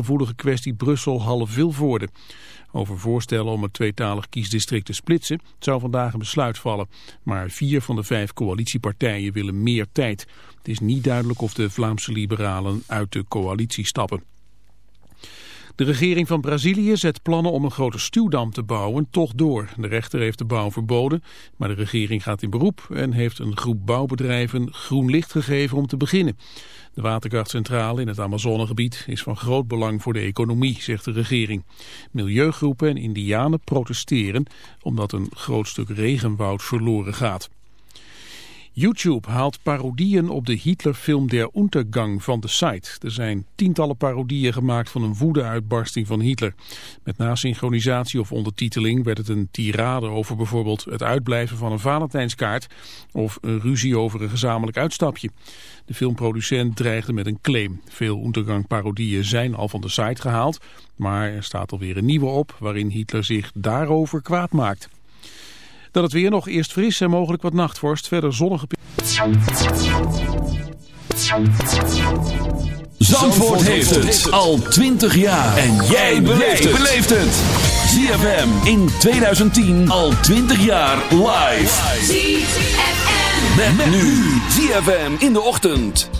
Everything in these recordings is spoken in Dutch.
gevoelige kwestie Brussel-Halle-Vilvoorde. Over voorstellen om het tweetalig kiesdistrict te splitsen zou vandaag een besluit vallen. Maar vier van de vijf coalitiepartijen willen meer tijd. Het is niet duidelijk of de Vlaamse liberalen uit de coalitie stappen. De regering van Brazilië zet plannen om een grote stuwdam te bouwen toch door. De rechter heeft de bouw verboden, maar de regering gaat in beroep en heeft een groep bouwbedrijven groen licht gegeven om te beginnen. De waterkrachtcentrale in het Amazonegebied is van groot belang voor de economie, zegt de regering. Milieugroepen en indianen protesteren omdat een groot stuk regenwoud verloren gaat. YouTube haalt parodieën op de Hitlerfilm Der Untergang van de site. Er zijn tientallen parodieën gemaakt van een woedeuitbarsting van Hitler. Met nasynchronisatie of ondertiteling werd het een tirade over bijvoorbeeld het uitblijven van een Valentijnskaart of een ruzie over een gezamenlijk uitstapje. De filmproducent dreigde met een claim. Veel Untergang-parodieën zijn al van de site gehaald, maar er staat alweer een nieuwe op waarin Hitler zich daarover kwaad maakt. Dan het weer nog eerst fris en mogelijk wat nachtvorst. Verder zonnige... Zandvoort heeft het al 20 jaar. En jij beleeft het. ZFM in 2010 al 20 jaar live. ZFM. Met, nu. ZFM in de ochtend.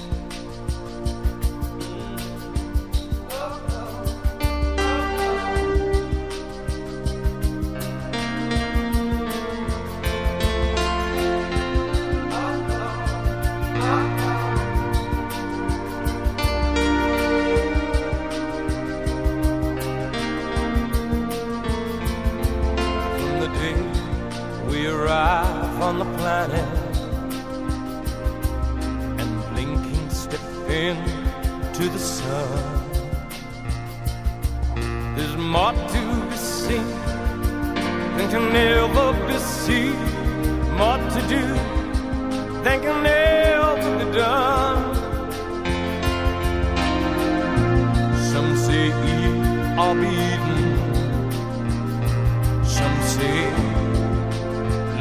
On the planet and blinking step into the sun. There's more to be seen than can ever be seen, more to do than can ever be done. Some say eat or be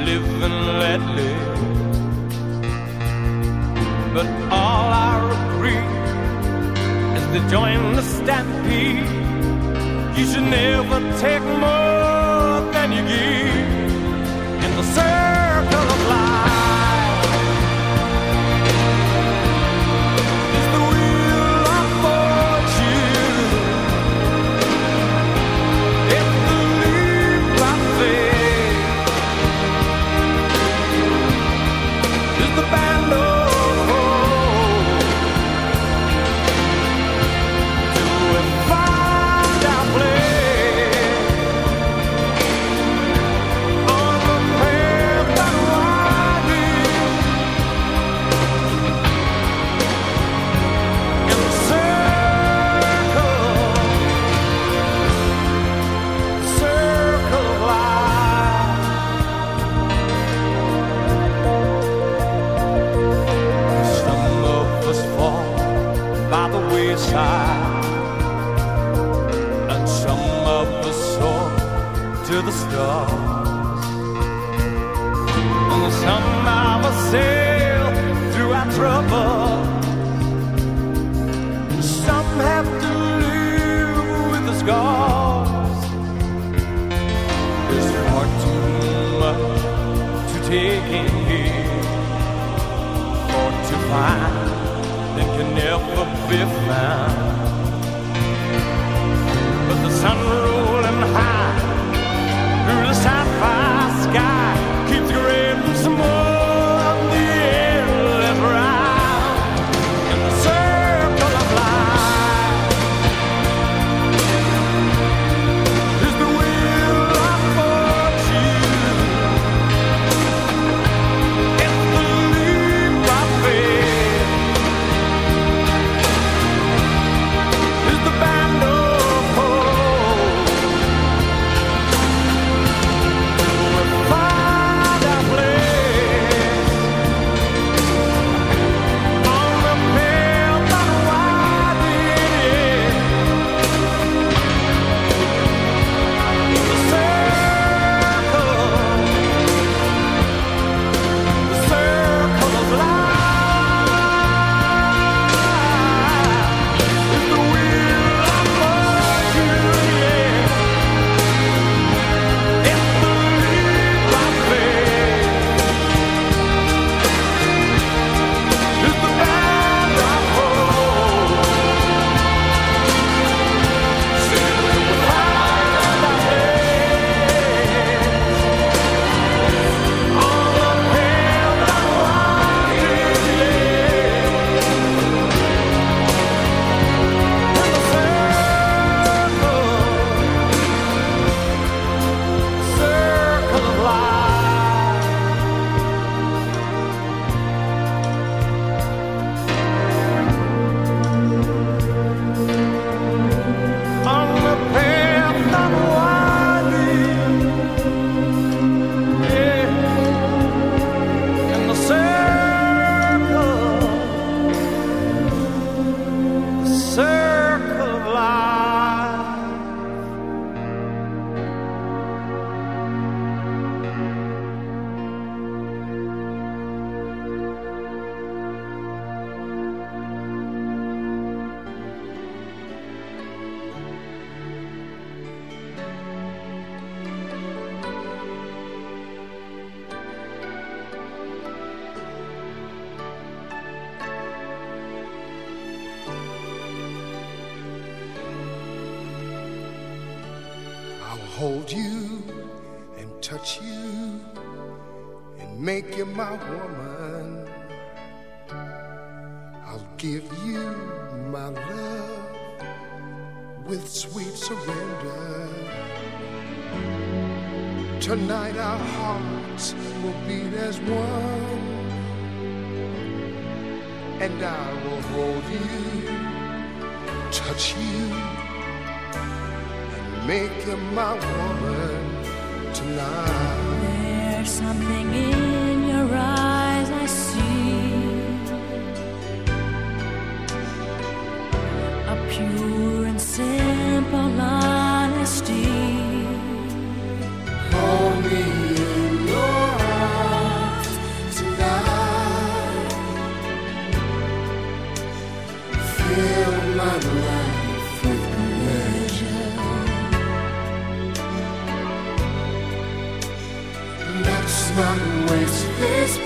live and let live. But all I agree is to join the stampede. You should never take more than you give in the circle aching here for to find that can never be found. But the sun rose. run and waste this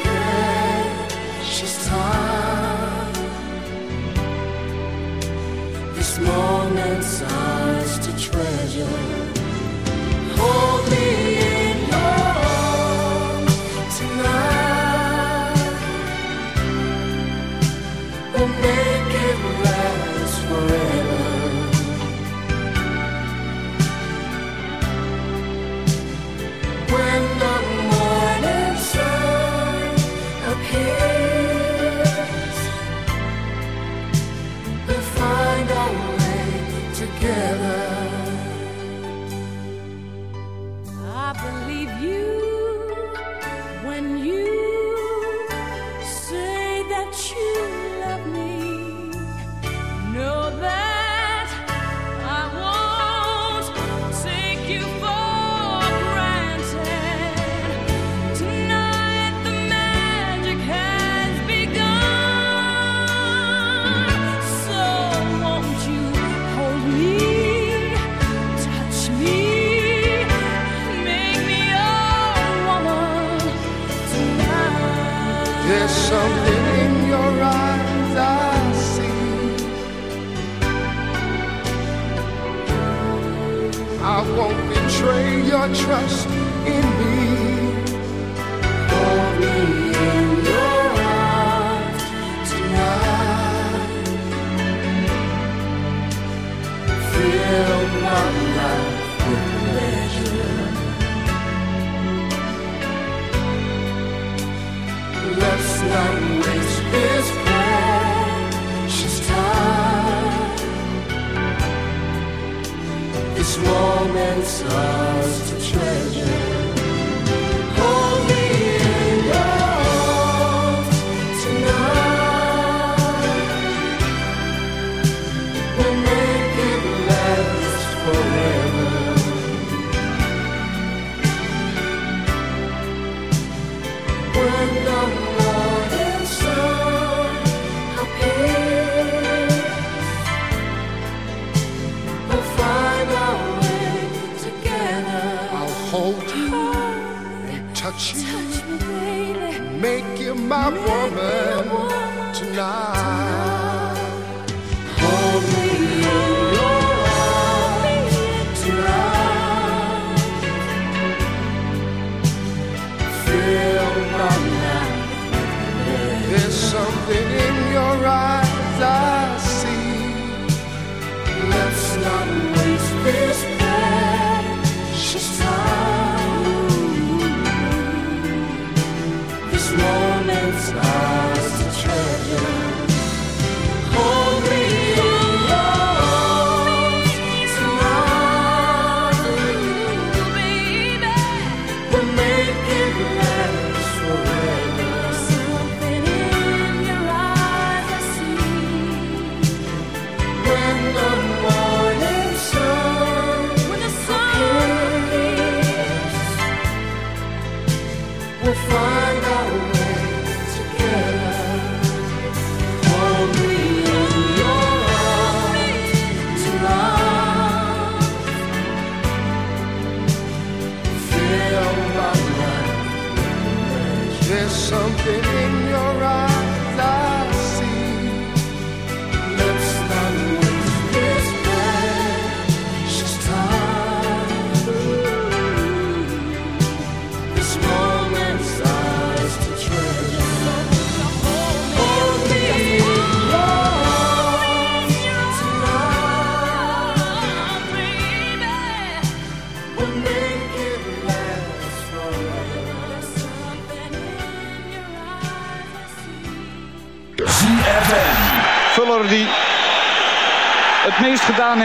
moment's ours to treasure.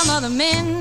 some other men.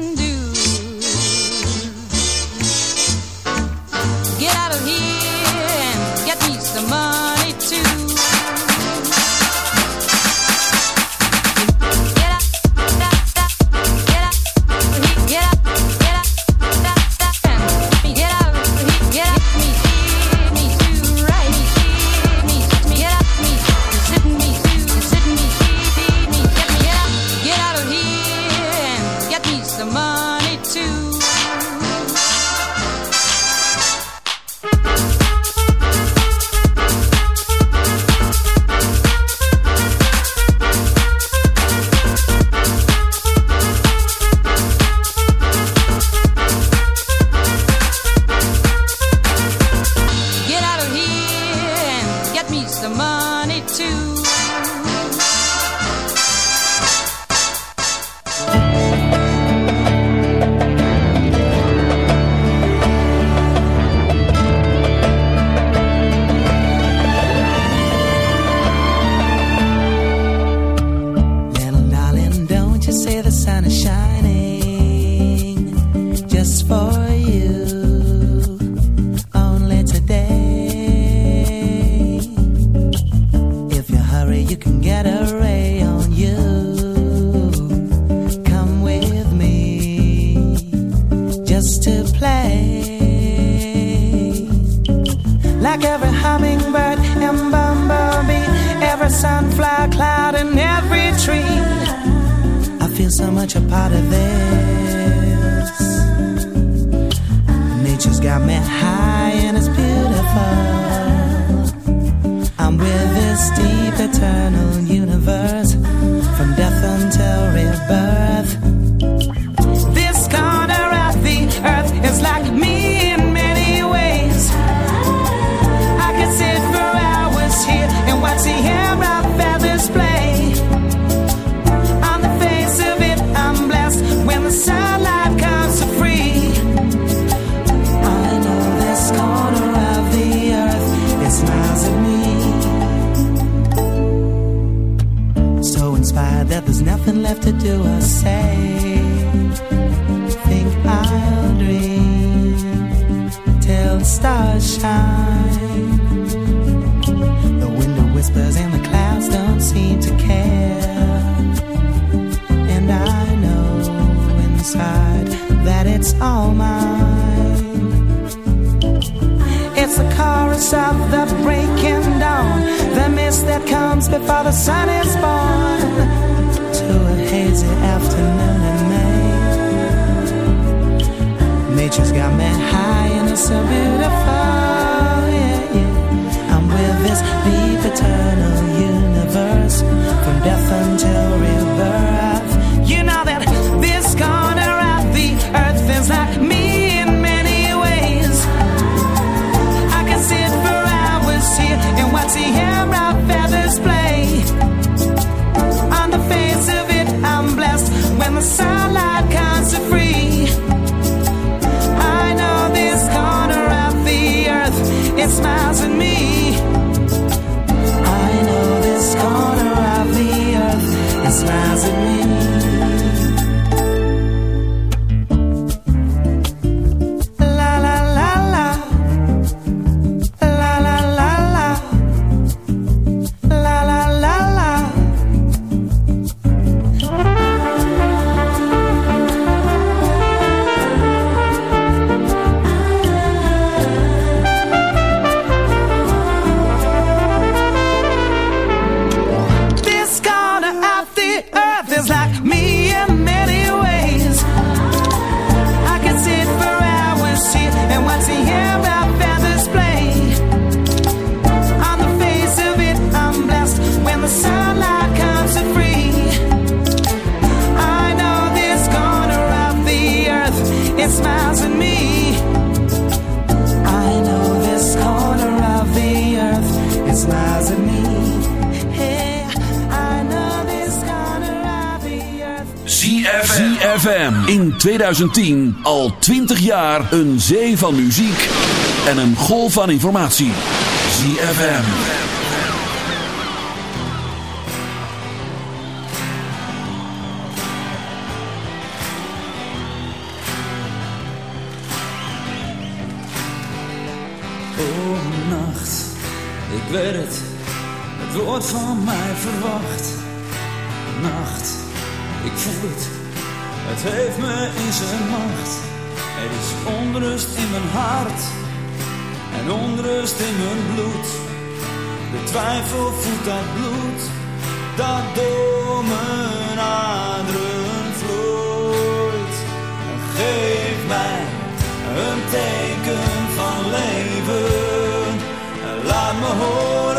It's hard, that it's all mine. It's the chorus of the breaking dawn, the mist that comes before the sun is born. To a hazy afternoon in May. Nature's got me high and it's so beautiful. sideline concert. It smiles at me. I know this corner of the earth, it smiles at me. Hey, I know this corner of the earth. ZFM. In 2010 al 20 jaar een zee van muziek en een golf van informatie. ZFM. Van mij verwacht. Nacht, ik voel het, het heeft me in zijn macht. Er is onrust in mijn hart en onrust in mijn bloed. De twijfel voedt dat bloed dat door mijn aderen vloeit. Geef mij een teken van leven. Laat me horen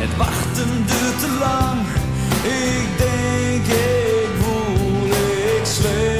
Het wachten duurt te lang, ik denk ik voel, ik zweef.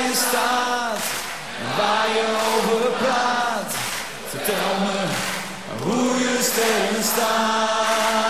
waar je staat waar je over praat. Vertel me hoe je sterren staan.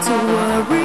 to worry.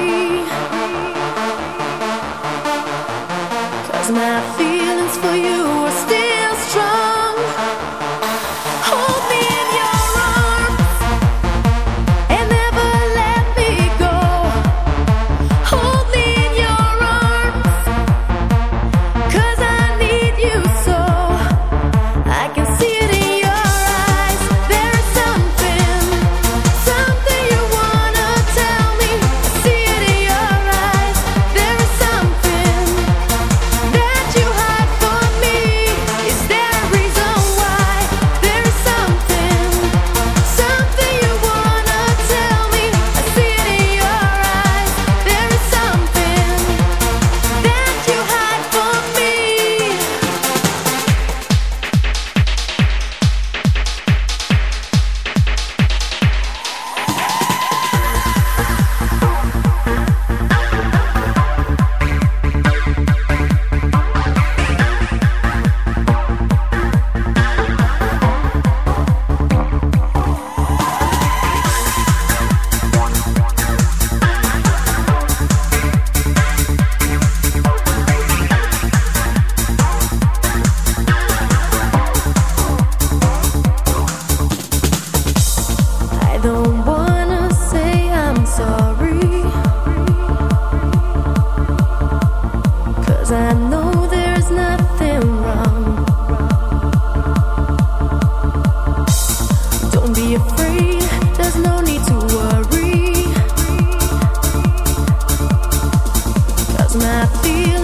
My feelings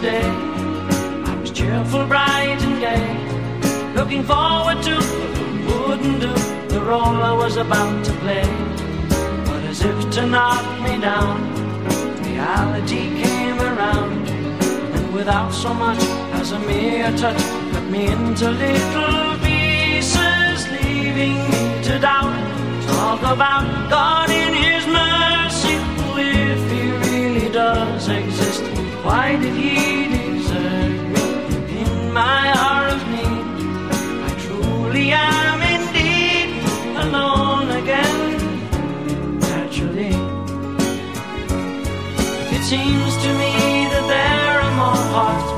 I was cheerful, bright and gay, looking forward to what wouldn't do the role I was about to play. But as if to knock me down, reality came around, and without so much as a mere touch, cut me into little pieces, leaving me to doubt. Talk about God in His mercy, if He really does exist. Why did he desert me in my hour of need? I truly am indeed alone again, naturally. It seems to me that there are more hearts.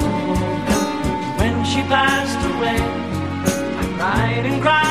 Passed away, I cried and cried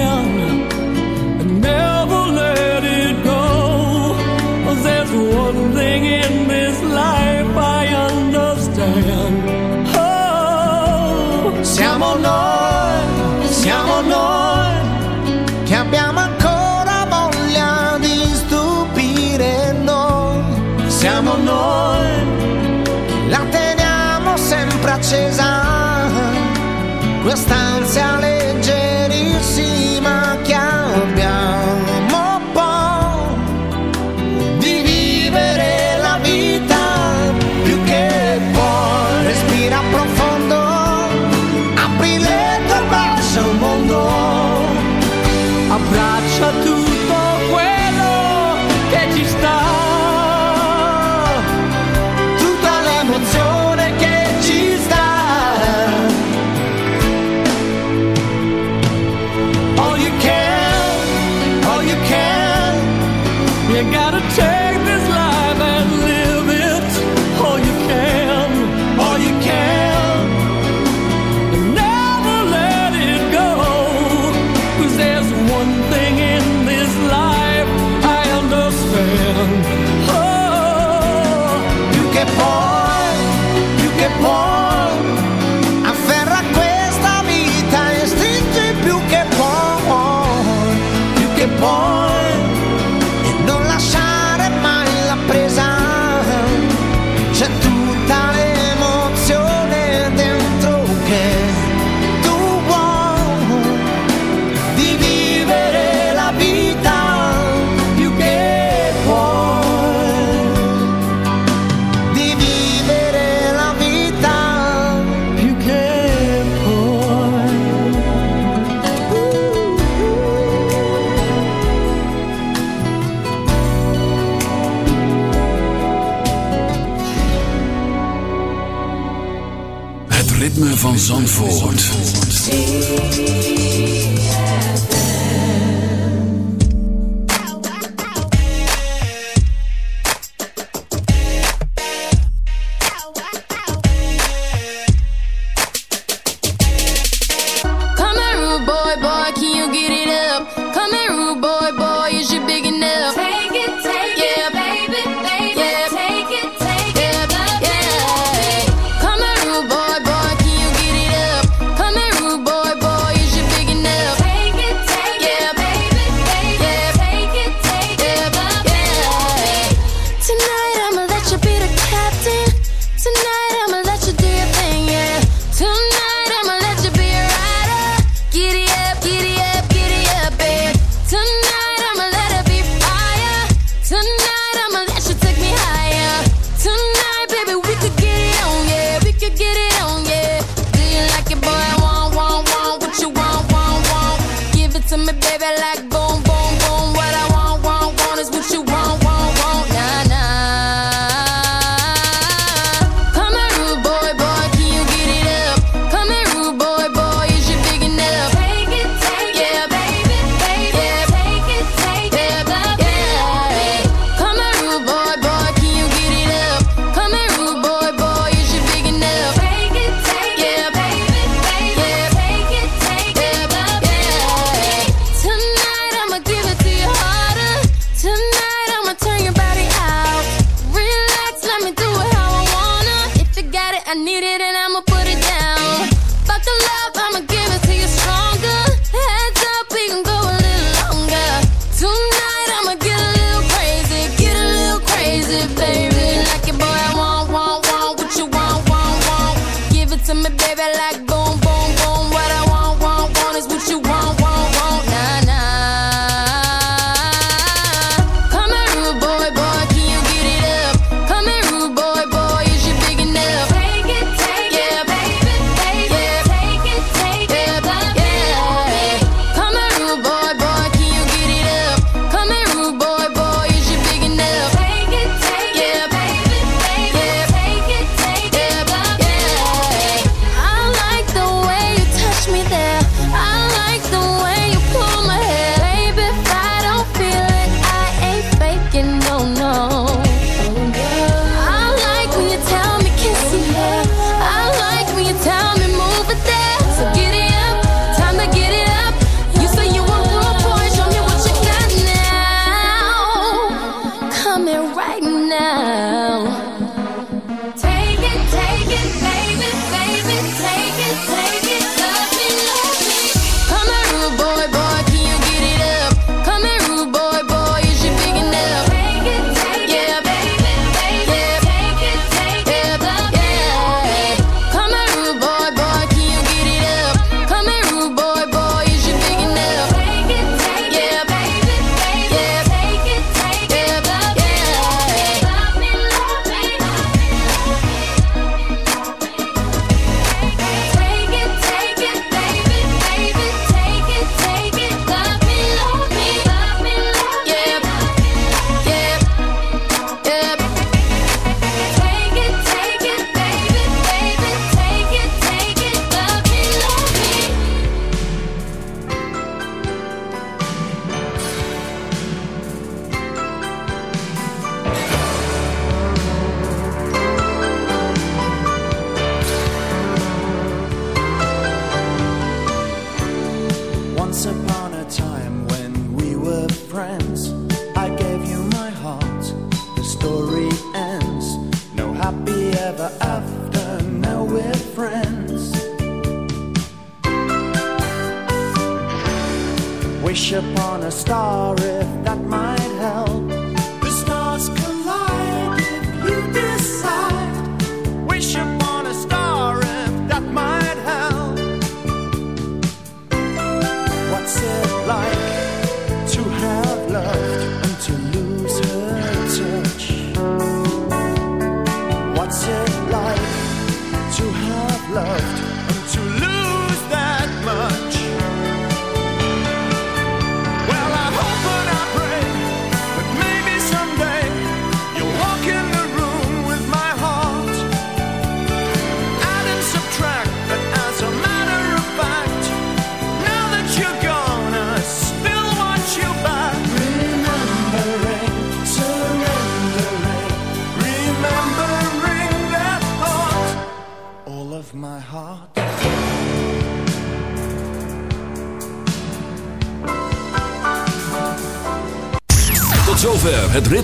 You gotta take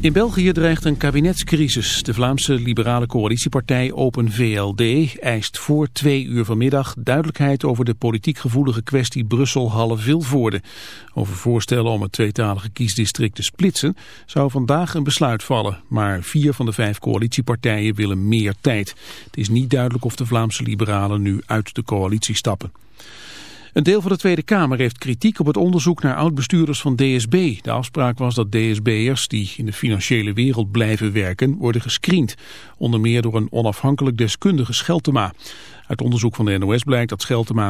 In België dreigt een kabinetscrisis. De Vlaamse liberale coalitiepartij Open VLD eist voor twee uur vanmiddag duidelijkheid over de politiek gevoelige kwestie Brussel-Halle-Vilvoorde. Over voorstellen om het tweetalige kiesdistrict te splitsen zou vandaag een besluit vallen. Maar vier van de vijf coalitiepartijen willen meer tijd. Het is niet duidelijk of de Vlaamse liberalen nu uit de coalitie stappen. Een deel van de Tweede Kamer heeft kritiek op het onderzoek naar oud-bestuurders van DSB. De afspraak was dat DSB'ers die in de financiële wereld blijven werken worden gescreend. Onder meer door een onafhankelijk deskundige Scheltema. Uit onderzoek van de NOS blijkt dat Scheltema